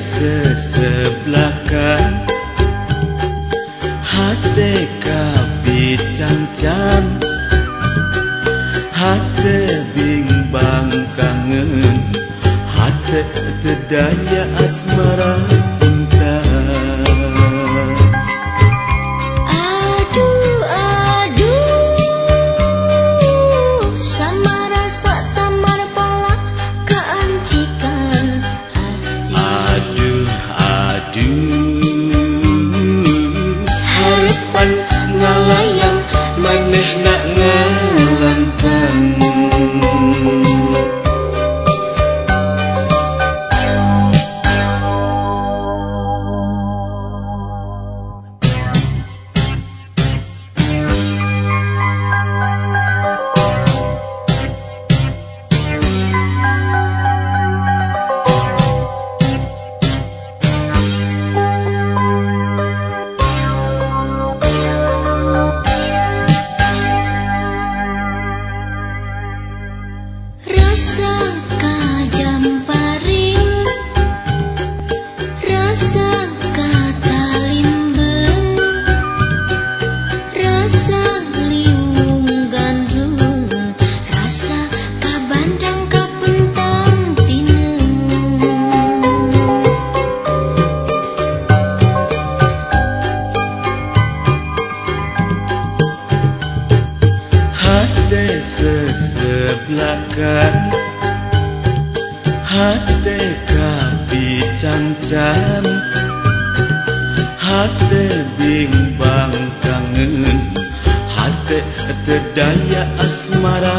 sesebelahkan Hati kabitan-can Hati bimbang kangen? Hati terdaya asmara. Belakang Hati kapi cancan Hati bimbang kangen. Hati terdaya asmara